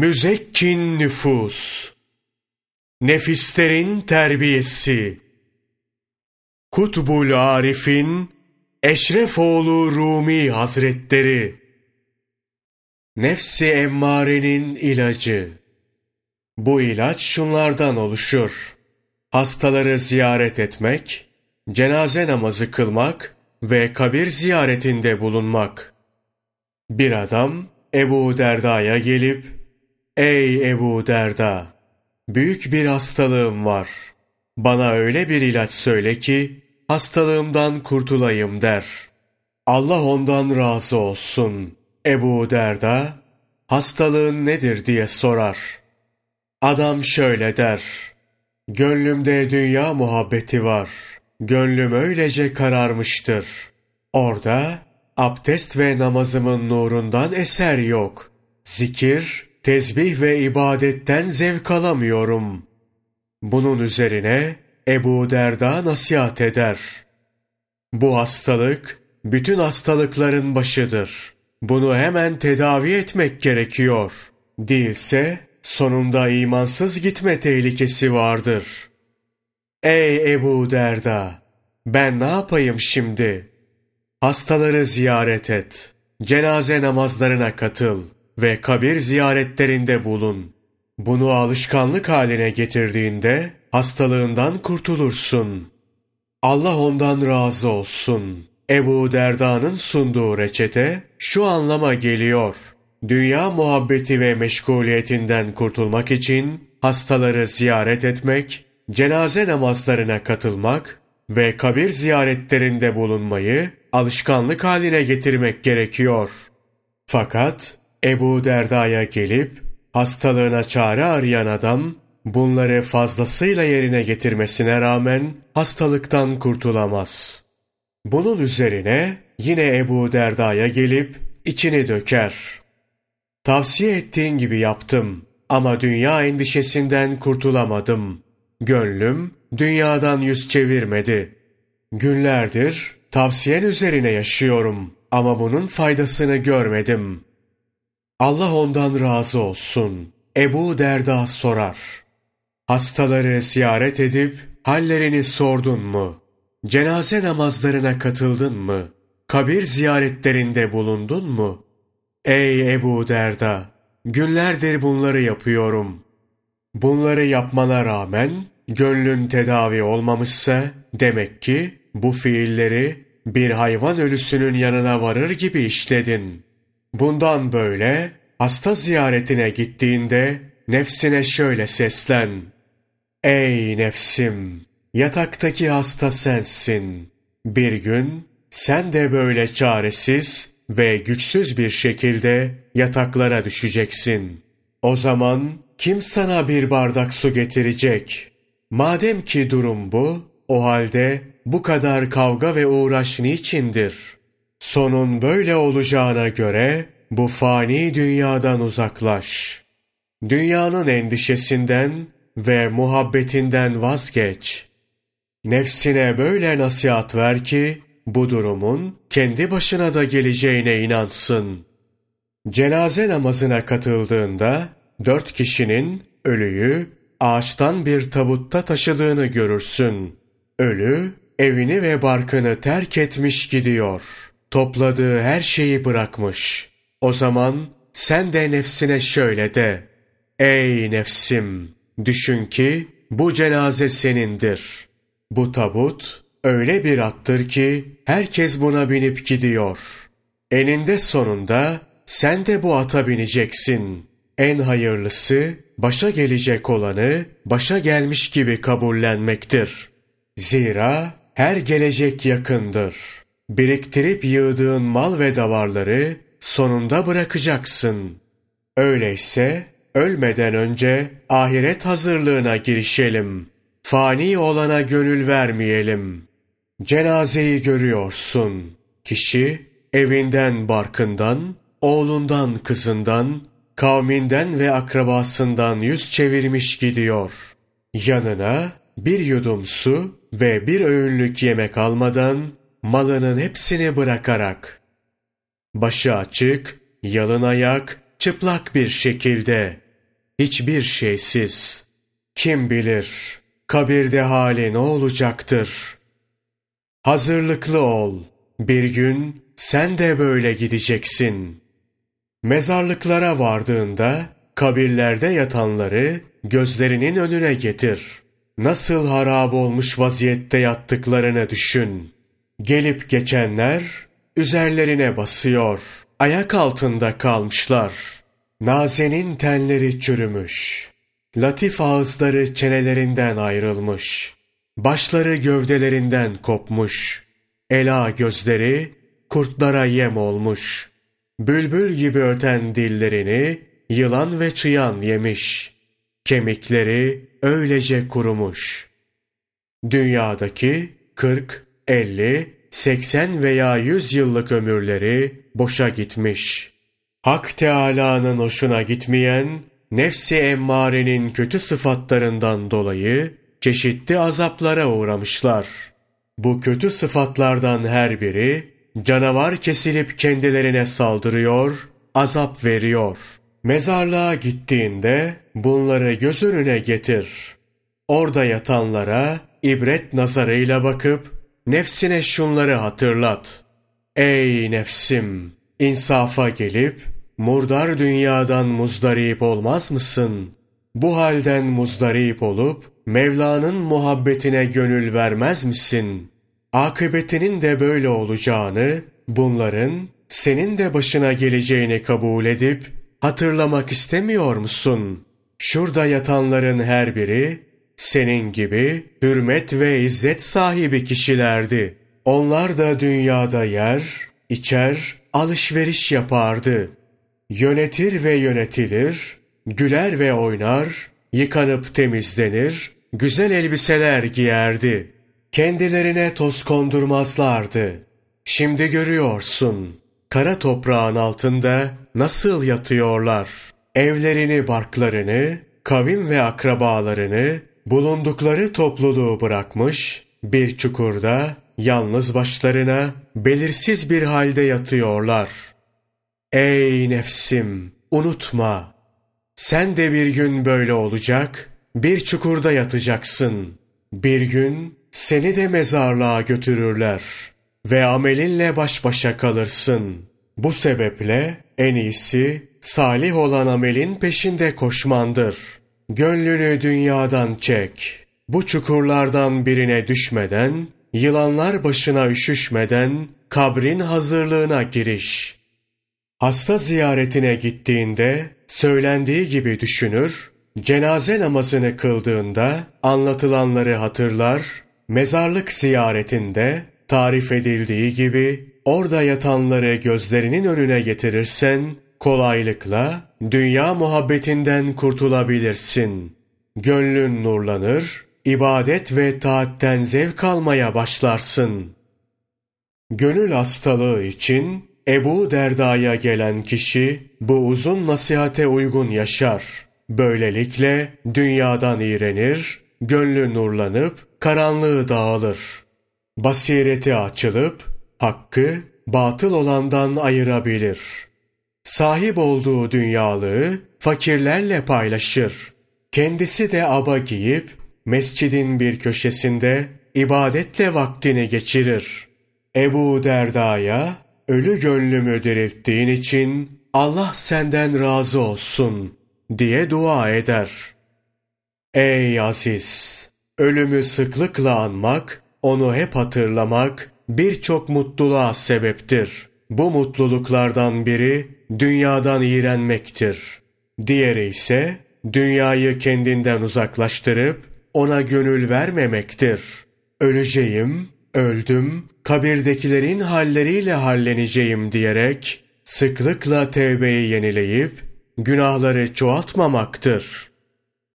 Müzekkin nüfus, nefislerin terbiyesi, Kutbul Arif'in Eşrefoğlu Rumi Hazretleri, Nefsi emmarenin ilacı. Bu ilaç şunlardan oluşur. Hastaları ziyaret etmek, cenaze namazı kılmak ve kabir ziyaretinde bulunmak. Bir adam Ebu Derda'ya gelip, Ey Ebu Derda! Büyük bir hastalığım var. Bana öyle bir ilaç söyle ki, hastalığımdan kurtulayım der. Allah ondan razı olsun. Ebu Derda, hastalığın nedir diye sorar. Adam şöyle der, gönlümde dünya muhabbeti var. Gönlüm öylece kararmıştır. Orada abdest ve namazımın nurundan eser yok. Zikir, tesbih ve ibadetten zevk alamıyorum. Bunun üzerine Ebu Derda nasihat eder. Bu hastalık bütün hastalıkların başıdır. Bunu hemen tedavi etmek gerekiyor. Değilse sonunda imansız gitme tehlikesi vardır. Ey Ebu Derda! Ben ne yapayım şimdi? Hastaları ziyaret et. Cenaze namazlarına katıl ve kabir ziyaretlerinde bulun. Bunu alışkanlık haline getirdiğinde hastalığından kurtulursun. Allah ondan razı olsun. Ebu Derda'nın sunduğu reçete şu anlama geliyor. Dünya muhabbeti ve meşguliyetinden kurtulmak için hastaları ziyaret etmek, cenaze namazlarına katılmak ve kabir ziyaretlerinde bulunmayı alışkanlık haline getirmek gerekiyor. Fakat Ebu Derda'ya gelip hastalığına çare arayan adam bunları fazlasıyla yerine getirmesine rağmen hastalıktan kurtulamaz. Bunun üzerine yine Ebu Derda'ya gelip içini döker. Tavsiye ettiğin gibi yaptım ama dünya endişesinden kurtulamadım. Gönlüm dünyadan yüz çevirmedi. Günlerdir tavsiyen üzerine yaşıyorum ama bunun faydasını görmedim. Allah ondan razı olsun. Ebu Derda sorar. Hastaları ziyaret edip hallerini sordun mu? Cenaze namazlarına katıldın mı? Kabir ziyaretlerinde bulundun mu? Ey Ebu Derda! Günlerdir bunları yapıyorum. Bunları yapmana rağmen gönlün tedavi olmamışsa demek ki bu fiilleri bir hayvan ölüsünün yanına varır gibi işledin. Bundan böyle hasta ziyaretine gittiğinde nefsine şöyle seslen. Ey nefsim! Yataktaki hasta sensin. Bir gün sen de böyle çaresiz ve güçsüz bir şekilde yataklara düşeceksin. O zaman kim sana bir bardak su getirecek? Madem ki durum bu, o halde bu kadar kavga ve uğraş niçindir? Sonun böyle olacağına göre bu fani dünyadan uzaklaş. Dünyanın endişesinden ve muhabbetinden vazgeç. Nefsine böyle nasihat ver ki bu durumun kendi başına da geleceğine inansın. Cenaze namazına katıldığında dört kişinin ölüyü ağaçtan bir tabutta taşıdığını görürsün. Ölü evini ve barkını terk etmiş gidiyor. Topladığı her şeyi bırakmış. O zaman sen de nefsine şöyle de. Ey nefsim! Düşün ki bu cenaze senindir. Bu tabut öyle bir attır ki herkes buna binip gidiyor. Eninde sonunda sen de bu ata bineceksin. En hayırlısı başa gelecek olanı başa gelmiş gibi kabullenmektir. Zira her gelecek yakındır. Biriktirip yığdığın mal ve davarları sonunda bırakacaksın. Öyleyse ölmeden önce ahiret hazırlığına girişelim. Fani olana gönül vermeyelim. Cenazeyi görüyorsun. Kişi evinden barkından, oğlundan kızından, kavminden ve akrabasından yüz çevirmiş gidiyor. Yanına bir yudum su ve bir öğünlük yemek almadan malının hepsini bırakarak. Başı açık, yalın ayak, çıplak bir şekilde hiçbir şeysiz. Kim bilir kabirde hali ne olacaktır? Hazırlıklı ol. Bir gün sen de böyle gideceksin. Mezarlıklara vardığında kabirlerde yatanları gözlerinin önüne getir. Nasıl harap olmuş vaziyette yattıklarını düşün. Gelip geçenler üzerlerine basıyor. Ayak altında kalmışlar. Nazenin tenleri çürümüş. Latif ağızları çenelerinden ayrılmış. Başları gövdelerinden kopmuş. Ela gözleri kurtlara yem olmuş. Bülbül gibi öten dillerini yılan ve çıyan yemiş. Kemikleri öylece kurumuş. Dünyadaki 40, 50, 80 veya 100 yıllık ömürleri boşa gitmiş. Hak Teâlâ'nın hoşuna gitmeyen, nefsi emmarenin kötü sıfatlarından dolayı çeşitli azaplara uğramışlar. Bu kötü sıfatlardan her biri, canavar kesilip kendilerine saldırıyor, azap veriyor. Mezarlığa gittiğinde bunları göz önüne getir. Orada yatanlara ibret nazarıyla bakıp nefsine şunları hatırlat. Ey nefsim! insafa gelip murdar dünyadan muzdarip olmaz mısın? Bu halden muzdarip olup Mevla'nın muhabbetine gönül vermez misin? Akıbetinin de böyle olacağını, bunların senin de başına geleceğini kabul edip hatırlamak istemiyor musun? Şurada yatanların her biri senin gibi hürmet ve izzet sahibi kişilerdi. Onlar da dünyada yer, içer, alışveriş yapardı. Yönetir ve yönetilir, güler ve oynar, yıkanıp temizlenir, güzel elbiseler giyerdi. Kendilerine toz kondurmazlardı. Şimdi görüyorsun, kara toprağın altında nasıl yatıyorlar. Evlerini, barklarını, kavim ve akrabalarını, bulundukları topluluğu bırakmış, bir çukurda yalnız başlarına belirsiz bir halde yatıyorlar. Ey nefsim, unutma. Sen de bir gün böyle olacak, bir çukurda yatacaksın. Bir gün seni de mezarlığa götürürler ve amelinle baş başa kalırsın. Bu sebeple en iyisi salih olan amelin peşinde koşmandır. Gönlünü dünyadan çek. Bu çukurlardan birine düşmeden, yılanlar başına üşüşmeden kabrin hazırlığına giriş. Hasta ziyaretine gittiğinde söylendiği gibi düşünür, cenaze namazını kıldığında anlatılanları hatırlar, mezarlık ziyaretinde tarif edildiği gibi orada yatanları gözlerinin önüne getirirsen kolaylıkla dünya muhabbetinden kurtulabilirsin. Gönlün nurlanır, ibadet ve taatten zevk almaya başlarsın. Gönül hastalığı için Ebu Derda'ya gelen kişi bu uzun nasihate uygun yaşar. Böylelikle dünyadan iğrenir, gönlü nurlanıp karanlığı dağılır. Basireti açılıp hakkı batıl olandan ayırabilir. Sahip olduğu dünyalığı fakirlerle paylaşır. Kendisi de aba giyip mescidin bir köşesinde ibadetle vaktini geçirir. Ebu Derda'ya ölü gönlümü dirilttiğin için Allah senden razı olsun diye dua eder. Ey aziz! Ölümü sıklıkla anmak, onu hep hatırlamak birçok mutluluğa sebeptir. Bu mutluluklardan biri dünyadan iğrenmektir. Diğeri ise dünyayı kendinden uzaklaştırıp ona gönül vermemektir. Öleceğim, öldüm, kabirdekilerin halleriyle halleneceğim diyerek sıklıkla tevbeyi yenileyip günahları çoğaltmamaktır.